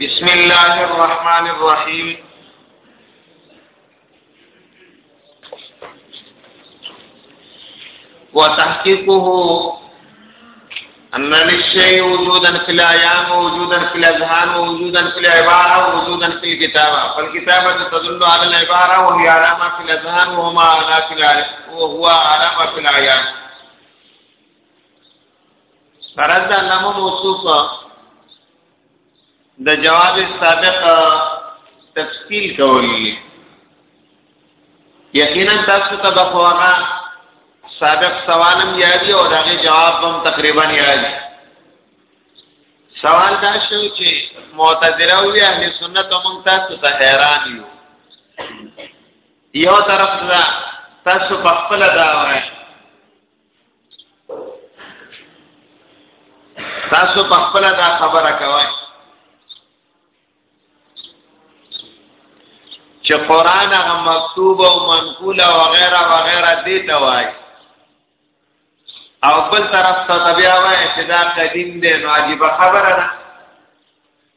بسم الله الرحمن الرحيم وتحقيقه أن للشيء وجودا في الأيام ووجودا في الأذهان ووجودا في العبارة ووجودا في الكتابة فالكتابة تدل على العبارة وهي على ما في الأذهان وهما على في وهو على ما في الأيام سرد لم موصوف د جواب سابق تفصیل کولی یقینا تاسو ته به خواغه سابق سوالم یادی او دغه جواب هم تقریبا یادی سوال دا شو چې معتزله او اهل سنت هم تاسو ته حیران یو یو طرف دا تاسو په خپل دا وایي تاسو په خپل دا خبره کوئ چې قران هغه مکتوب او منقول او غیره و غیره دي ته وای او بل طرف ته بیا وای چې دا قدیم دی نو عجیب خبره ده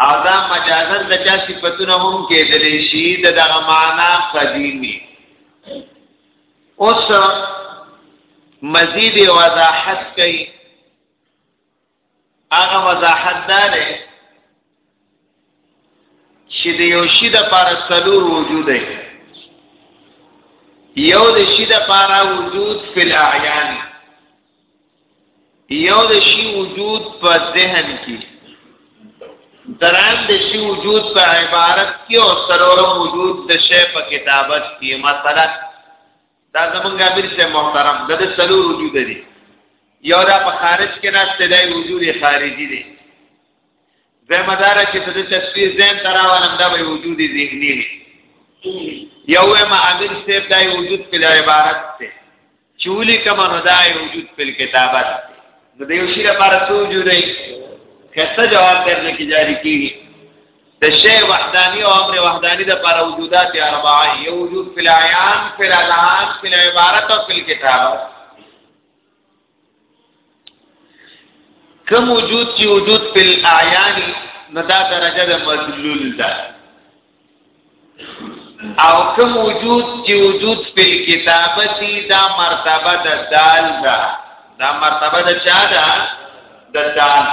او دا مجازن د چا صفاتونه هم کېدلې شي د دغه معنا قديمي اوس مزید وضاحت کوي هغه وضاحت دار چې د یو شي د پر سلور وجود دی یو د شي د پر وجود فل اعیان یو د شی وجود په ذهن کې درام د شی وجود په عبارت کې او سرورم وجود د شی په کتابت کې مثلا دا زمونږ امیر سے محترم د دې سلور وجود دي یو دا په خارج کې نه ستدای وجود خارجي دي زمه دار چې د تشریح زم تراوالم دا به وجود ذهنی وي یو ما امیر صاحب دای وجود په عبارت ته چولی کما نو دای وجود په کتابت نو دیو شی لپاره څو وجود دی کسه جواب درنه کی جاری کیږي د شی وحدانی او امر وحدانی د لپاره وجودات اربعه یو وجود په عیان په الان په عبارت او په کتابت کم وجود چې وجود په اعیان نو دا درجه د مدلول ده او کم وجود چې وجود په کتابتي دا مرتبه د دال ده دا مرتبه د چا ده د دال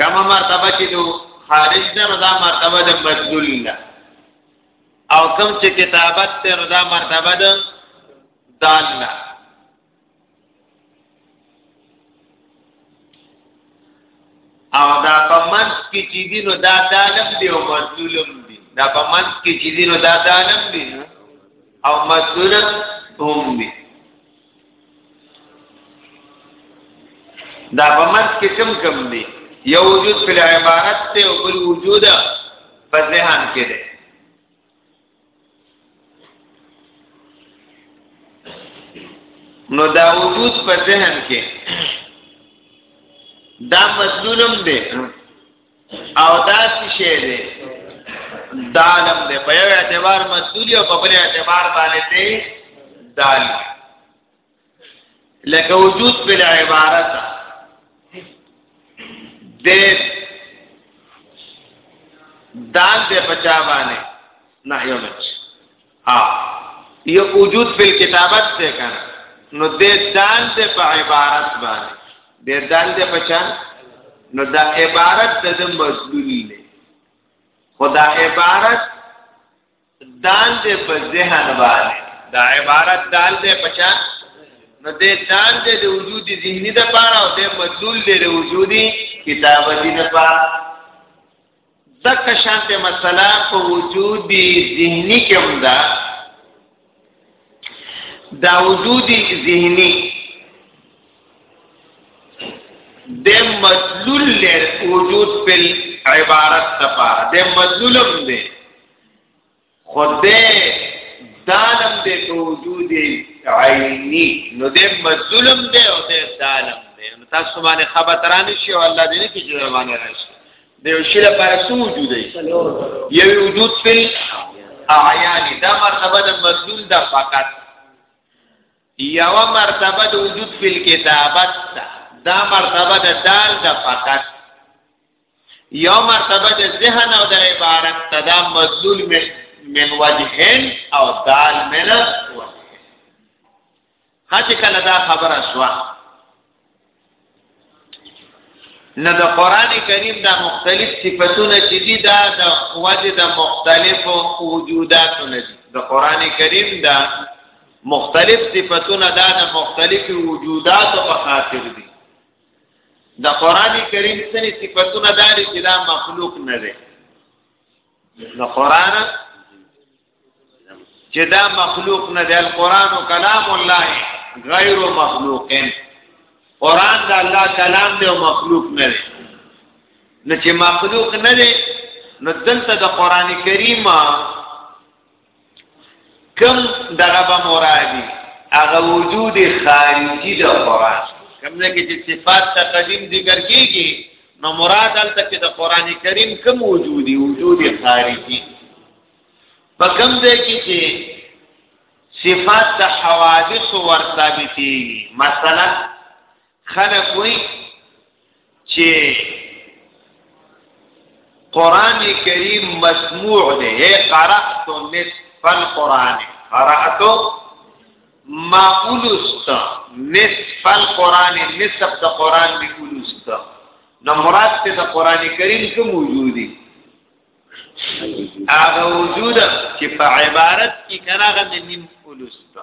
کما مرتبه چې دو خارج ده دا مرتبه د مدلول ده او کم چې کتابت ته نو دا مرتبه ده داله او دا په منځ کې چې دي نو دا دالم دی او مظلوم دی دا په منځ کې چې دي نو دا دالم دی او مظلوم هم دی دا په منځ کې کم کم دي یو وجود په عبارت ته او بل وجود په ذهن کې دی نو دا وجود په ذهن کې دا مظلوم دی او دا څه شی دی دالم دی په یو اعتبار مسئولی او په بل اعتبار باندې دی دال لکه وجود په عبارت دی دال دی په چا باندې نه یو مچ ها یو وجود په کتابت څه کنه نو د دال د په عبارت باندې د دال د پچان نو دا عبارت د مضمونی نه خدا عبارت دال د په ذهن باندې دا عبارت دال د پچان نو د دال د وجود ذهنی د پاره او د مدلول د وجودي کتابت د پاره دک شانت مسله په وجود ذهنی کې هم ده دا وجود ذهنی د مدلول وجود په عبارت تفا د مدلولم دی خدای دالم دې په وجود عینی نو دې مظلوم دې او دې دالم دې نو تاسو باندې خبر ترانه شي او الله دې نه کې جوړ باندې راشي د یو شی لپاره څو وجود دی یو وجود فل اعیان دا مرتبه د مذلول ده فقط یو مرتبه د وجود فل کتابت ده دا مرتبه د دال ده فقط یو مرتبه د ذهن او د عبارت تدا مدلول من من وجهن او دال من وجهن خاطی کله دا خبر اسوا نه د قران کریم دا مختلف صفاتونه چې دي دا د وجه د مختلفو وجوداتو نه دي د قران کریم دا مختلف صفاتونه دا د مختلفو وجوداتو په خاطر دي د قران کریم سني صفاتونه داري چې دا مخلوق نه دی د قران چې دا مخلوق نه دی القران کلام الله غیر مخلوق قران د الله کلام دی او مخلوق نه دی نه چې مخلوق نه دی نو دلته د قران کریم کم دغه به مرادي هغه وجود خارجي د قران کم نه کې چې صفات تقدیم ذکر کیږي نو مراد دلته کې د قران کریم کم وجودي وجود خارجي په کم ځای کې چې صفات د حوادث ور ثابتي مثلا خلک وایي چې قران کریم مسموع دی اے قرات نصف القران قرات ما اولست نصف القران نصف د قران دی اولست نو مراد ته د قران کریم کې موجودی هغه وجود چې په عبارت کې کناغه نیم اولست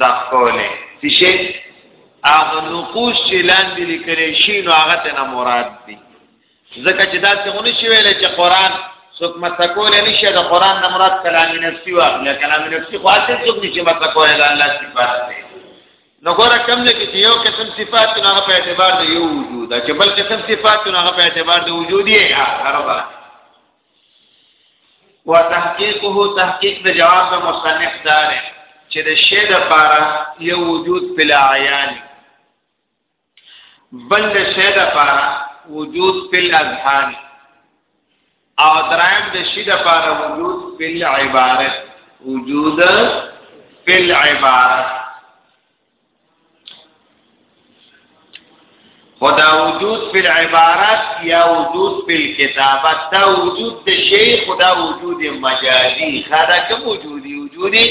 دا کوله څه شي هغه نقوش چې لاندې لیکل شي نو هغه ته نه مراد دي ځکه چې دا څنګه شي ویل چې قران څوک مسکول نه شي دا قران نه مراد کلام نفسي واخلي کلام نفسي خو اصل څوک نشي مسکول دا الله صفات دي نو ګوره کم نه کې یو قسم صفات نه په اعتبار دی یو وجود چې بل قسم صفات نه په اعتبار دی وجودي هغه وتحقیقه تحقیق د جواب د مصنف دار چې د شی د پاره یو وجود په عیان بل د شی د پاره وجود په اذهان او درایم د شی د پاره وجود په عبارت وجود په عبارت خدا وجود فی العبارت یا وجود فی الكتابت دا وجود د شی خدا وجود مجازی خدا کوم وجودی وجودی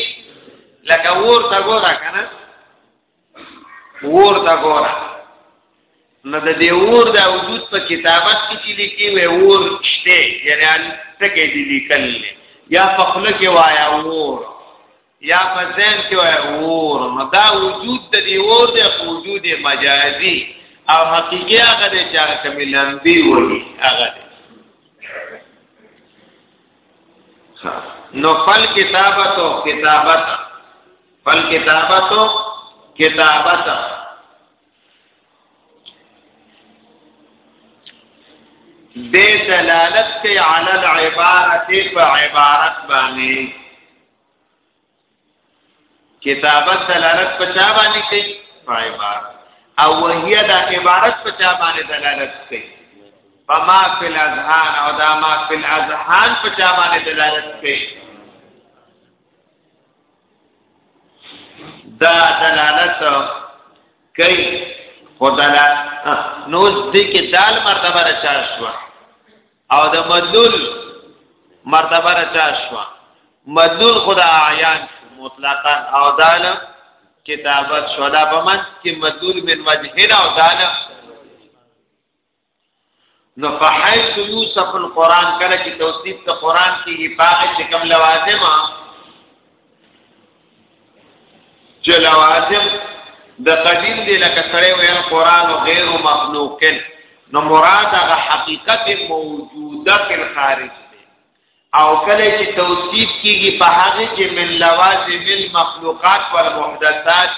لکه ور تا ګورا کنه ور تا ګورا نو د دې ور دا وجود په کتابت کې چې لیکي وي ور شته یعنی څه کې دي لیکل یا په خله کې وایا ور یا په ځین کې وای اور نو دا وجود د دی اور د وجود مجازي او حقيقي هغه د چا کمی لمبي وي هغه نو فل کتابت او کتابت فل کتابت او کتابت دې دلالت کوي علی العبارت په عبارت باندې کتابت دلالت په چا باندې کوي په عبارت او وهي د عبارت په چا باندې دلالت کوي فما فی الاذهان او دا ما فی الاذهان په چا باندې دلالت کوي دا دلالت کوي خدای نو دې کې دال مرتبه را چار شو او د مدلول مرتبه را چا شو مدلول خدا اعیان مطلقا او داله کتابت شولا بمن کې مدلول من وجهنا او داله نو فحیث یوسف القرآن کله چې توصیف ته قرآن کې پاغه چې کوم لوازمه چې لوازم د قدیم دی لکه سړی ویل قران غیر مخلوق نو مراد هغه حقیقت موجوده په خارج دی او کله چې توصیف کیږي په هغه کې من لوازم المخلوقات والمحدثات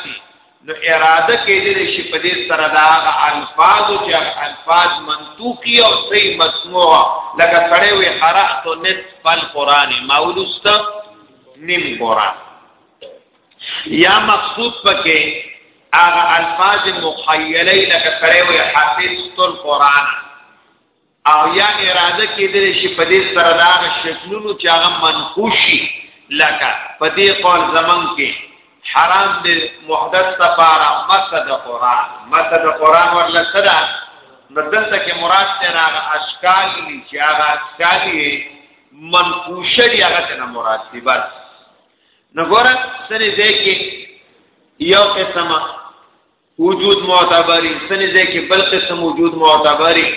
نو اراده کېدل شي په دې سره دا الفاظ او چې الفاظ منطوقي او صحیح مسموع لکه سړی وي قرات نصف القران ما ولست نیم قران یا مقصود پکې هغه الفاظ مخیله لکه سړی وي حافظ القران او یا اراده کېدلی شي په دې سره د هغه شکلونو چې هغه منقوشي لکه په دې قول زمون کې حرام دی محدث لپاره مسه د قران مسه د قران ورله صدا نو دلته کې مراد ته هغه اشکال دي چې هغه اشکال یې منقوشه دی هغه ته مراد دی بس نو ګوره سره دې کې یو قسمه وجود معتبري سنې ځای کې بل قسم وجود معتبري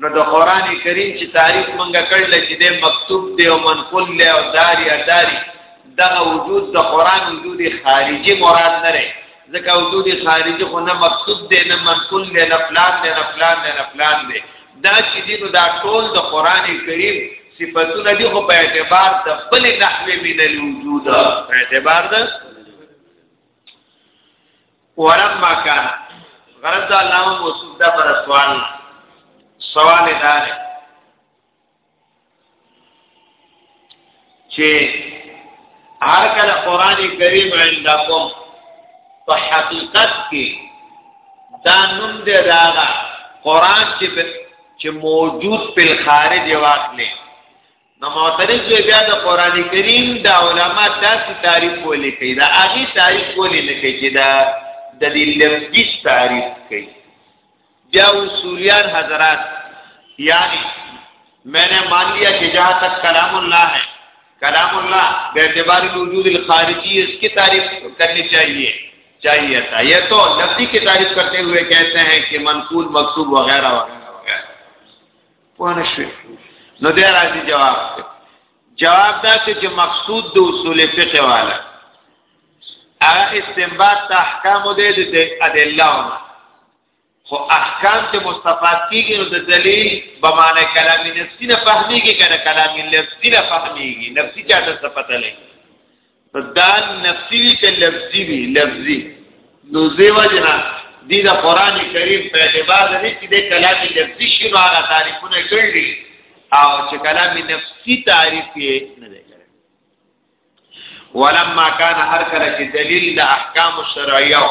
نو د قران کریم چې تعریف مونږه کړل چې د مکتوب دی او منقول له او داری اداری دا وجود د قران وجود خارجي مراد نه لري ځکه وجود خارجي خو نه مکتوب دی نه منقول دی نه پلان دی نه پلان دی نه پلان دی دا چې دی نو دا ټول د قران کریم صفاتونه دي خو په اعتبار د بل نحوی من الوجود په اعتبار د ولما كان غرض الله موصوف دا پر سوال سوال دا دی چې هر کله قران کریم عندكم په حقیقت کې دا نوم دی دا قران چې چې موجود په خارج واقع نه نو معترض وی بیا د قران کریم د علما داسې تعریف ولې کوي دا هغه تعریف ولې نه کوي چې دا د دې لفظي تعریف کوي بیا اصولیان حضرات یعنی میں نے مان لیا کہ جہاں تک کلام اللہ ہے کلام اللہ بے اعتبار وجود الخارجی اس کی تعریف کرنی چاہیے چاہیے تھا یہ تو لفظی کی تعریف کرتے ہوئے کہتے ہیں کہ منقول مقصوب وغیرہ وغیرہ پونه شوي نو دی راځي جواب ته جواب دا چې مقصود د اصول فقه والا هغه استنباط ته احکام دی د ادله خو احکام ته مستفاد کیږي نو د دلیل به معنی کلام نفسي نه فهميږي کنه کلام لفظي نه فهميږي نفسي چاته څه پته لګي دال نفسی وی که لفظی وی لفظی نو زیو جنا دی دا قرآن کریم په اعتبار د دې چې د کلام لفظی شی نو هغه تعریفونه کړی او چې کلام نفسی تعریف یې نه دی کړی ولما کان هر کله چې دلیل د احکام شرعیه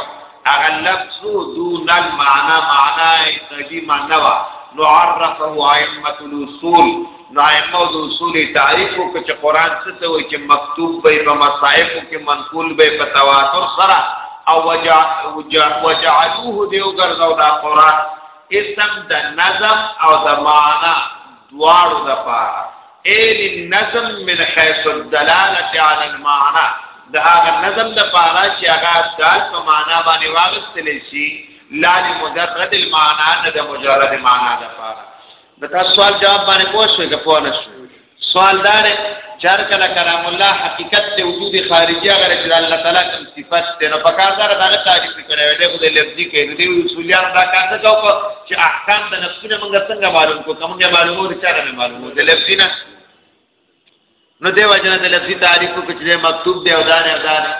هغه لفظ دون المعنى معنی قدیمه نو عرفه ائمه الاصول نو ائمه د اصول تعریف کو چې قران څه ته وایي چې مکتوب به په مصائف کې منقول به په تواتر سره او وجع وجع وجعلوه دیو ګرځاو دا قران اسم د نظم او د معنا دواړو د پاره ایل النظم من حيث الدلاله على المعنى د هغه نظم د پاره چې هغه دال په معنا باندې واغستل شي لا لمجرد المعنى نه د مجرد معنا د پاره د تاسو سوال جواب باندې پوه شوې که پوه نه شوې سوال دا دی چې هر کله کلام الله حقیقت ته وجود خارجي هغه چې د الله تعالی کوم صفات دی نو په کار سره دا تعریف کړی وي دغه د لفظي کې نو دی اصولیان دا کار نه کوي چې احکام د نفسونه موږ څنګه معلوم کو کومه معلومو چې چاره نه معلومو د لفظي نه نو دی وجنه د لفظي تعریف کو چې مکتوب دی او دا نه دا نه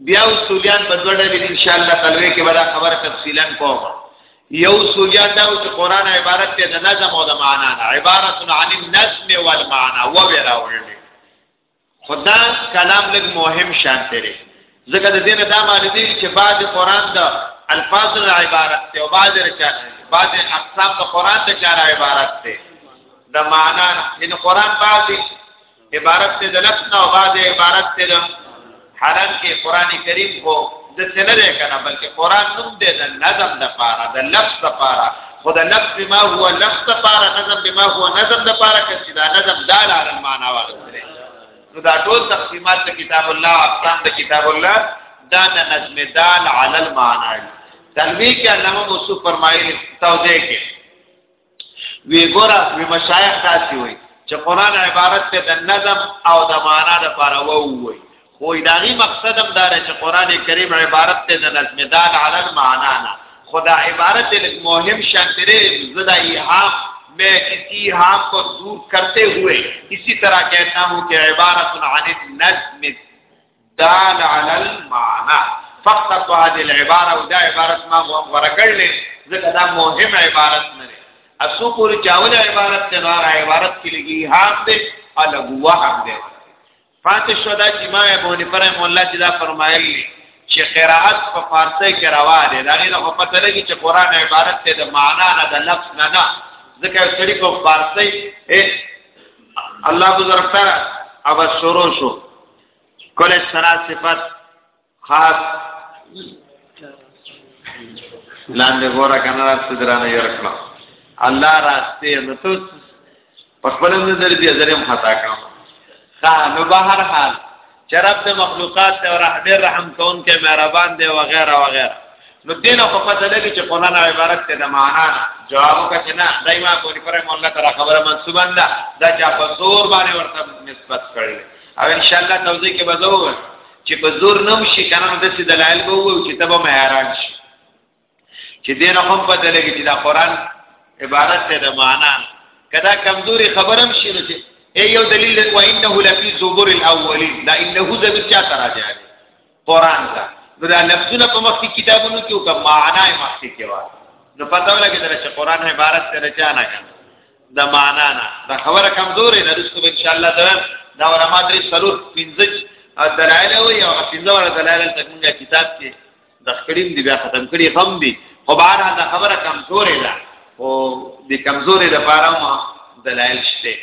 بیا اصولیان په دوه ډلې ان شاء الله تلوي کې به خبره تفصیلا کوم یو اصولیان دا چې قران عبارت ته د نظم او د معنا نه عبارت عن النظم والمعنا و ویرا ویلې خدا کلام لګ مهم شان تیرې ځکه د دې نه دا معنی دی چې بعد قران د الفاظ نه عبارت ته او بعد رچا بعد اقسام د قران ته چاره عبارت ته د معنا ان قران بعد عبارت ته د لفظ نه او بعد عبارت ته د حالان کې قران کریم کو د څنګه ده کنه بلکې قران نوم دی د نظم د پاره د لفظ د پاره خو د لفظ بما هو لفظ د پاره نظم بما هو نظم د پاره چې دا نظم د لار معنا ورسره نو دا ټول تقسیمات د کتاب الله اقسام د کتاب الله دا د نظم دال علی المعنی تلوی کې علامه مصطفی فرمایلی توضیح کې وی ګوره وی مشایخ تاسو وی چې قران عبارت ته د نظم او د معنا د لپاره ووي خو داغي مقصد هم دا چې قران کریم عبارت ته د نظم دال علی المعنا نه خدا عبارت مهم شانتره زدا ایهام میں کسی ہام کو دور کرتے ہوئے اسی طرح کہتا ہوں کہ عبارت عن النظم دال علی المعنى فقط هذه العباره او دا عبارت ما ورکړل ځکه دا مهم عبارت نه دی اسو پور چاول عبارت ته نار عبارت کې لګي حام دې الګوا حام دې فاتح شدا چې ما ابو نفر مولا چې دا فرمایلی چې قرائت په فارسی کې روا دي دا نه په پته لګي چې قران عبارت ته د معنا نه د لفظ نه نه ځکه سړي په فارسی الله بزرګ سره اوبه شروع شو کله سرا صفت خاص لاندې ګوره کنه راځي درانه یو رقم الله راسته نو ته په خپل نظر دې دریم خطا کړم خا نو بهر حال چرپ د مخلوقات ته رحم رحم کون کې مهربان دی وغیرہ وغیرہ نو دین او په دې کې چې قرآن عبارت ته د معنا جواب وکړي نه دایما کولی پر مولا تر خبره منسوبان ده دا چې په زور باندې ورته نسبت کړل او ان شاء الله توضیح کې بدو چې په زور نو شي کنه د څه دلایل به وو چې تبه مې حیران شي چې دین هم په دې کې چې دا قران عبارت ته د معنا کدا کمزوري خبرم شي نو چې یو دلیل و انه لفی زبر الاولین دا انه زبر چا تراجع قران ته نو دا لفظونه په مخکې کتابونو کې او که معنا یې مخکې کې وایي نو پته ولګی دا چې قران عبارت ته رچانه کنه د معنا نه دا خبره کمزورې ده رسو ان شاء الله تعالی دا علماء درې سرور پنځج او دلایل او یو پنځه وړ دلایل ته موږ کتاب کې د خړین دی بیا ختم کړي هم دي خو بهر دا خبره کمزورې ده او د کمزورې لپاره ما دلایل شته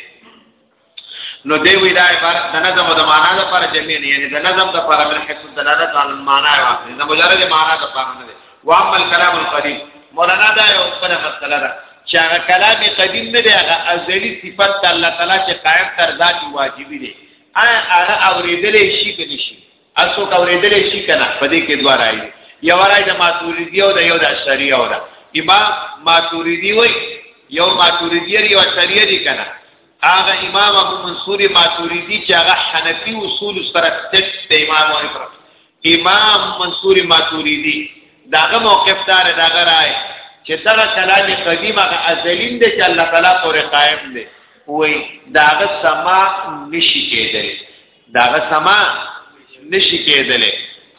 نو دی وی دا عبارت د نظم او د معنا د پر جمع نه یعنی د نظم د پر من حيث دلالت علی المعنى واخلي د مجرد معنا د پر نه دی و اما الكلام القديم مولانا دا یو بل مسله ده چې هغه کلام قدیم نه دی هغه ازلی صفت الله تعالی چې قائم تر ذات واجبی دی هغه اوریدلې شي کني شي اسو اوریدلې شي کنه په دې کې دوه راځي یو راځي د ماتوریدی او د یو د اشعری او د امام ماتوریدی وای یو ماتوریدی یو اشعری دی کنه هغه امام ابو منصور ماتوریدی چې هغه حنفي اصول سره تک د امام ورکړ امام منصور ماتوریدی داغه موقف دار داغه راي چې دغه کلام قدیم هغه ازلین دی چې الله تعالی پورې قائم دی وای داغه سما نشي کېدل داغه سما نشي کېدل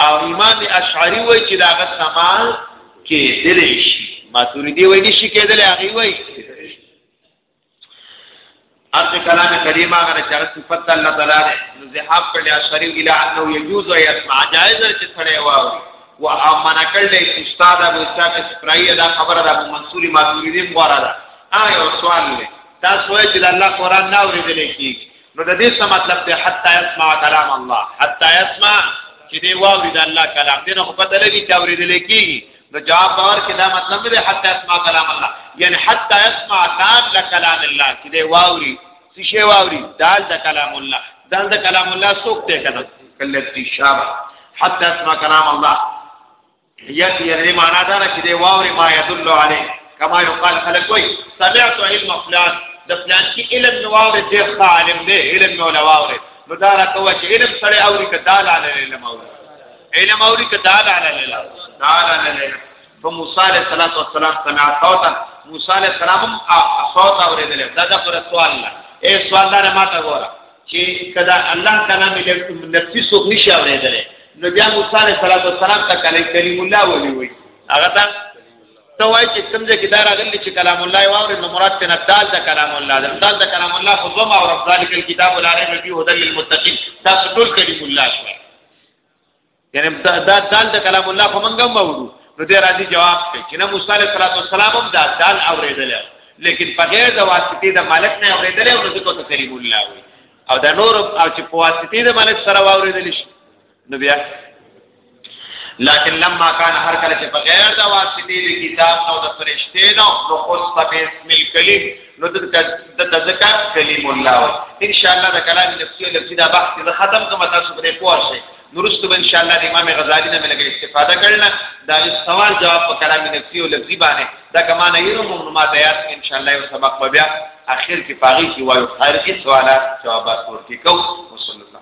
او امام اشعری وای چې داغه سما کېدل شي ماتوریدی وای نشي کېدل هغه وای اصل کلام کریم هغه چر صفت الله تعالی دی نو ذهاب کړي اشری الی انه یجوز و یسمع جائز چې سره واوري و امن کړي استاد ابو اسحاق اسرائیل دا خبره د ابو منصور ماتوریدی مغواره ده آیا او سوال له تاسو وایئ چې الله قران نه اوریدل کیږي نو د دې څه مطلب دی حتا یسمع کلام الله حتا یسمع چې دی واوري د الله کلام دې نه خو پته لګي چې اوریدل کیږي نو جواب باور کې دا مطلب دی حتی اسمع کلام الله یعنی حتی اسمع دال د کلام الله چې دی واوري څه شی واوري دال د کلام الله دال د کلام الله څوک دی کنه کله چې شابه حتی اسمع کلام الله یعنی یعنی معنا دا چې دی واوري ما يدل عليه کما یقال خلک وای سمعت علم فلان د فلان کې علم نو واوري ډېر عالم دی علم نو واوري نو دا راکوه چې علم سره اوري کدال علم اوري علم اوري که دا لا لا لا دا لا لا لا په موسی عليه الصلاه والسلام کنا صوت موسی عليه السلام صوت اورېدل دا دا پر سوال لا اے سوال دا ما ته وره چې کدا الله تعالی مې نفسي سوق نشي اورېدل نو بیا موسی عليه السلام ته کله کریم الله ولي وي هغه ته ته وای چې څنګه کې دار غلي چې کلام الله واوري نو مراد ته دال د کلام الله د دال د کلام الله خو زما او رب ذالک الكتاب العلم فيه هدى للمتقين دا ټول کریم الله شوی یعنی دا دا دال د کلام الله خو مونږ هم وورو نو دې راځي جواب کوي چې نه موسی علیه السلام هم دا دال اوریدل لیکن بغیر د واسطې د مالک نه اوریدل او ذکر ته کلیم الله وي او دا نور او چې په واسطې د مالک سره واوریدل شي نو بیا لكن لما كان هر کله چې بغیر د واسطې د کتاب او د فرشتې نو نو خص په اسم الکلیم نو د تذکر کلیم الله و ان شاء الله د کلام نفسي لفظي دا بحث زه ختم کوم تاسو پرې پوه شئ نورست به ان شاء الله د امام غزالی نه ملګری استفاده کړل دا سوال جواب په کلام نفسي او لفظي باندې دا کمانه یو معلومات یاد ان شاء الله یو سبق به بیا اخر کې پاغي کې وایو خارجي سوالات جوابات ورته کوو وصلی الله